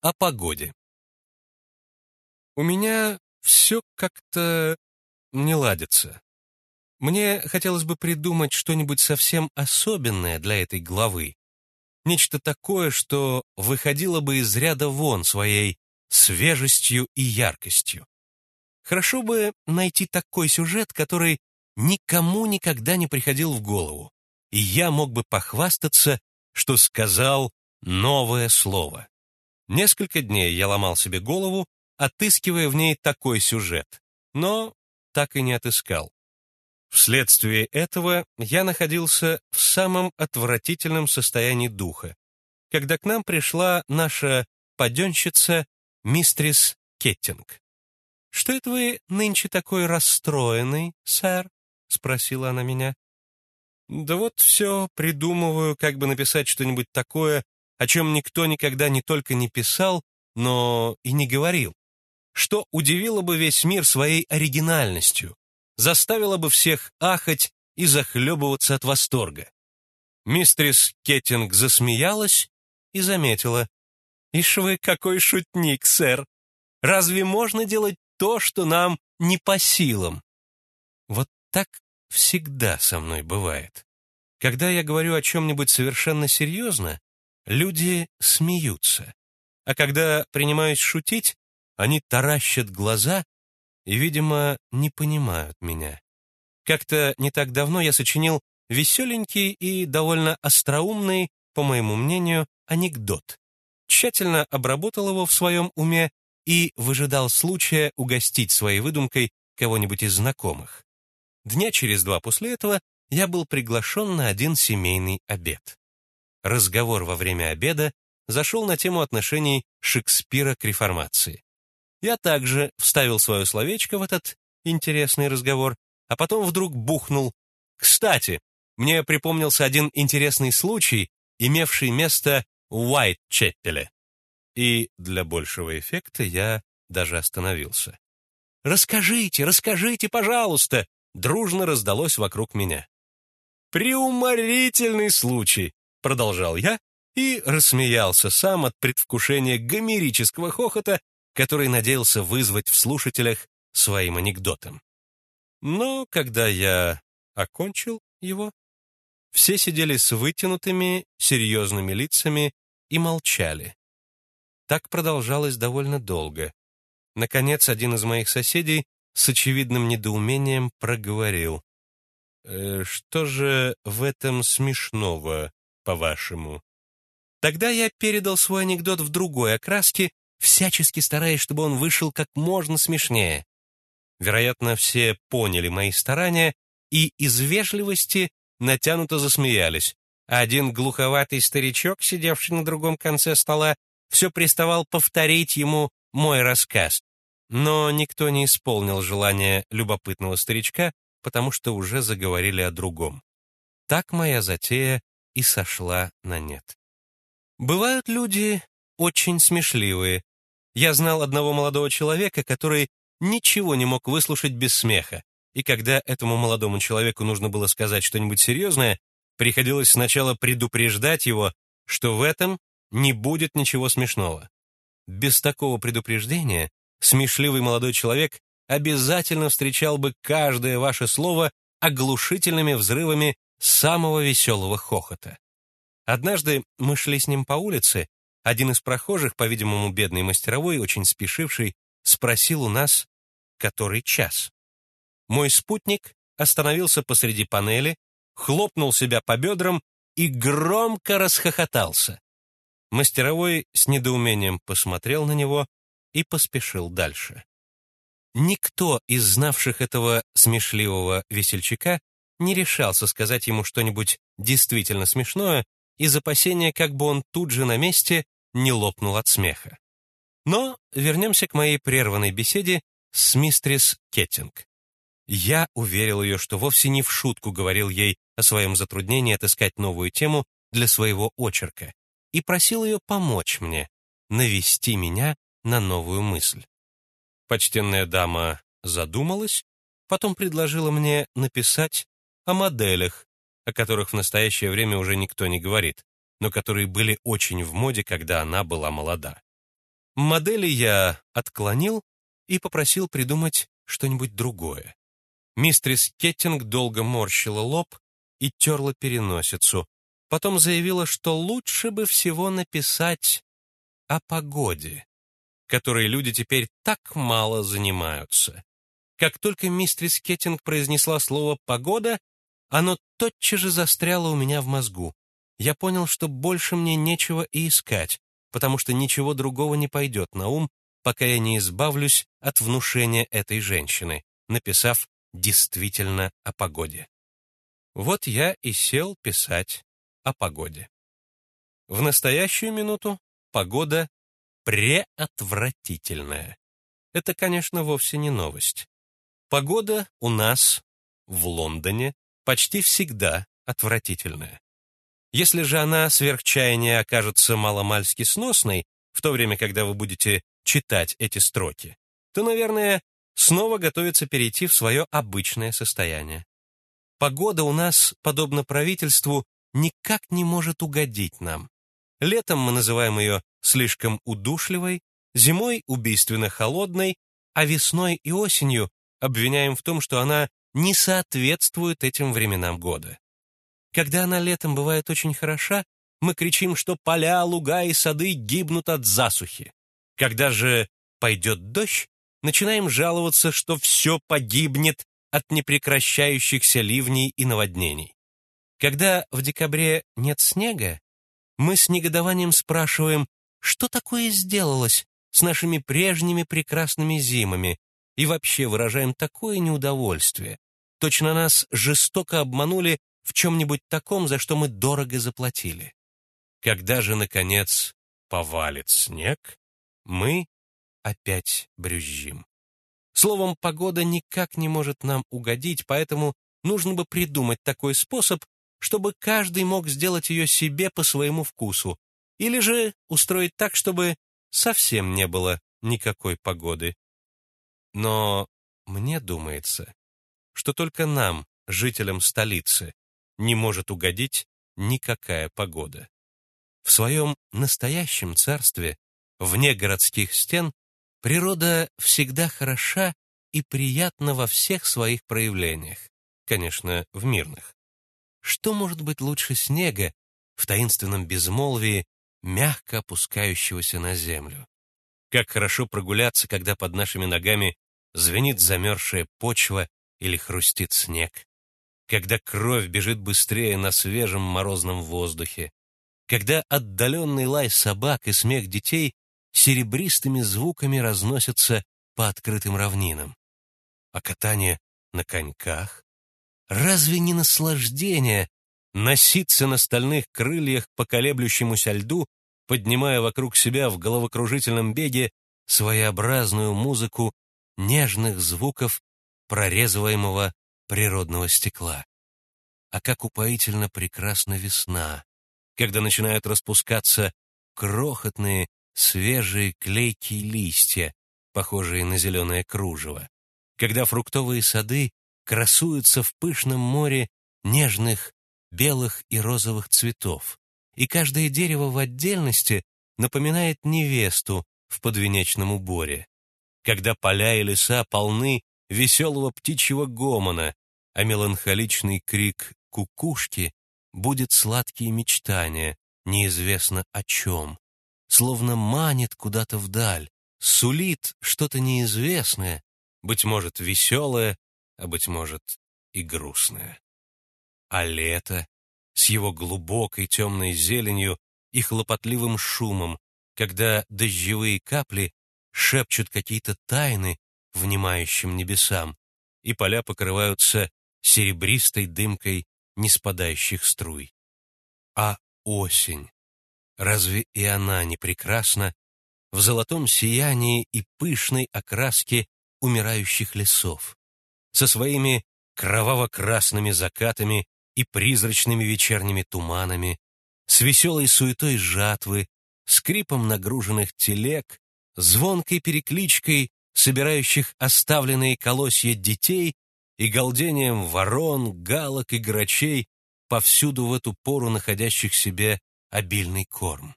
о погоде. У меня все как-то не ладится. Мне хотелось бы придумать что-нибудь совсем особенное для этой главы. Нечто такое, что выходило бы из ряда вон своей свежестью и яркостью. Хорошо бы найти такой сюжет, который никому никогда не приходил в голову, и я мог бы похвастаться, что сказал новое слово. Несколько дней я ломал себе голову, отыскивая в ней такой сюжет, но так и не отыскал. Вследствие этого я находился в самом отвратительном состоянии духа, когда к нам пришла наша паденщица мистрис Кеттинг. «Что это вы нынче такой расстроенный, сэр?» — спросила она меня. «Да вот все придумываю, как бы написать что-нибудь такое, о чем никто никогда не только не писал, но и не говорил, что удивило бы весь мир своей оригинальностью, заставило бы всех ахать и захлебываться от восторга. Мистрис Кеттинг засмеялась и заметила. «Ишь вы какой шутник, сэр! Разве можно делать то, что нам не по силам?» Вот так всегда со мной бывает. Когда я говорю о чем-нибудь совершенно серьезно, люди смеются. А когда принимаюсь шутить, они таращат глаза и, видимо, не понимают меня. Как-то не так давно я сочинил веселенький и довольно остроумный, по моему мнению, анекдот. Тщательно обработал его в своем уме и выжидал случая угостить своей выдумкой кого-нибудь из знакомых. Дня через два после этого я был приглашен на один семейный обед. Разговор во время обеда зашел на тему отношений Шекспира к реформации. Я также вставил свое словечко в этот интересный разговор, а потом вдруг бухнул. Кстати, мне припомнился один интересный случай, имевший место в Уайтчеппеле. И для большего эффекта я даже остановился. «Расскажите, расскажите, пожалуйста!» дружно раздалось вокруг меня. «Преуморительный случай!» — продолжал я и рассмеялся сам от предвкушения гомерического хохота, который надеялся вызвать в слушателях своим анекдотом. Но когда я окончил его, все сидели с вытянутыми, серьезными лицами и молчали. Так продолжалось довольно долго. Наконец, один из моих соседей с очевидным недоумением проговорил. «Э, «Что же в этом смешного, по-вашему?» Тогда я передал свой анекдот в другой окраске, всячески стараясь, чтобы он вышел как можно смешнее. Вероятно, все поняли мои старания и из вежливости натянуто засмеялись, один глуховатый старичок, сидевший на другом конце стола, все приставал повторить ему мой рассказ. Но никто не исполнил желания любопытного старичка, потому что уже заговорили о другом. Так моя затея и сошла на нет. Бывают люди очень смешливые. Я знал одного молодого человека, который ничего не мог выслушать без смеха, и когда этому молодому человеку нужно было сказать что-нибудь серьезное, приходилось сначала предупреждать его, что в этом не будет ничего смешного. Без такого предупреждения смешливый молодой человек обязательно встречал бы каждое ваше слово оглушительными взрывами самого веселого хохота. Однажды мы шли с ним по улице, один из прохожих, по-видимому, бедный мастеровой, очень спешивший, спросил у нас, который час. Мой спутник остановился посреди панели, хлопнул себя по бедрам и громко расхохотался. Мастеровой с недоумением посмотрел на него, и поспешил дальше. Никто из знавших этого смешливого весельчака не решался сказать ему что-нибудь действительно смешное из опасения, как бы он тут же на месте не лопнул от смеха. Но вернемся к моей прерванной беседе с мистрис Кеттинг. Я уверил ее, что вовсе не в шутку говорил ей о своем затруднении отыскать новую тему для своего очерка и просил ее помочь мне, навести меня на новую мысль. Почтенная дама задумалась, потом предложила мне написать о моделях, о которых в настоящее время уже никто не говорит, но которые были очень в моде, когда она была молода. Модели я отклонил и попросил придумать что-нибудь другое. Мистрис Кеттинг долго морщила лоб и терла переносицу. Потом заявила, что лучше бы всего написать о погоде, которой люди теперь так мало занимаются. Как только мистрис Кеттинг произнесла слово «погода», оно тотчас же застряло у меня в мозгу. Я понял, что больше мне нечего и искать, потому что ничего другого не пойдет на ум, пока я не избавлюсь от внушения этой женщины, написав действительно о погоде. Вот я и сел писать о погоде. В настоящую минуту погода преотвратительная. Это, конечно, вовсе не новость. Погода у нас в Лондоне почти всегда отвратительная. Если же она сверхчаяния окажется маломальски сносной, в то время, когда вы будете читать эти строки, то, наверное, снова готовится перейти в свое обычное состояние. Погода у нас, подобно правительству, никак не может угодить нам. Летом мы называем ее слишком удушливой, зимой убийственно холодной, а весной и осенью обвиняем в том, что она не соответствует этим временам года. Когда она летом бывает очень хороша, мы кричим, что поля, луга и сады гибнут от засухи. Когда же пойдет дождь, начинаем жаловаться, что все погибнет от непрекращающихся ливней и наводнений. Когда в декабре нет снега, мы с негодованием спрашиваем, что такое сделалось с нашими прежними прекрасными зимами, и вообще выражаем такое неудовольствие. Точно нас жестоко обманули в чем-нибудь таком, за что мы дорого заплатили. Когда же, наконец, повалит снег, мы опять брюзжим. Словом, погода никак не может нам угодить, поэтому нужно бы придумать такой способ, чтобы каждый мог сделать ее себе по своему вкусу, или же устроить так, чтобы совсем не было никакой погоды. Но мне думается, что только нам, жителям столицы, не может угодить никакая погода. В своем настоящем царстве, вне городских стен, природа всегда хороша и приятна во всех своих проявлениях, конечно, в мирных. Что может быть лучше снега в таинственном безмолвии, мягко опускающегося на землю? Как хорошо прогуляться, когда под нашими ногами звенит замерзшая почва или хрустит снег когда кровь бежит быстрее на свежем морозном воздухе, когда отдаленный лай собак и смех детей серебристыми звуками разносятся по открытым равнинам. А катание на коньках? Разве не наслаждение носиться на стальных крыльях по колеблющемуся льду, поднимая вокруг себя в головокружительном беге своеобразную музыку нежных звуков прорезываемого природного стекла. А как упоительно прекрасна весна, когда начинают распускаться крохотные, свежие клейкие листья, похожие на зеленое кружево, когда фруктовые сады красуются в пышном море нежных белых и розовых цветов, и каждое дерево в отдельности напоминает невесту в подвенечном уборе, когда поля и леса полны веселого птичьего гомона, а меланхоличный крик кукушки будет сладкие мечтания, неизвестно о чем, словно манит куда-то вдаль, сулит что-то неизвестное, быть может, веселое, а, быть может, и грустное. А лето с его глубокой темной зеленью и хлопотливым шумом, когда дождевые капли шепчут какие-то тайны внимающим небесам, и поля покрываются серебристой дымкой неспадающих струй. А осень, разве и она не прекрасна в золотом сиянии и пышной окраске умирающих лесов, со своими кроваво-красными закатами и призрачными вечерними туманами, с веселой суетой жатвы, скрипом нагруженных телег, звонкой перекличкой собирающих оставленные колосья детей и галдением ворон, галок и грачей, повсюду в эту пору находящих себе обильный корм.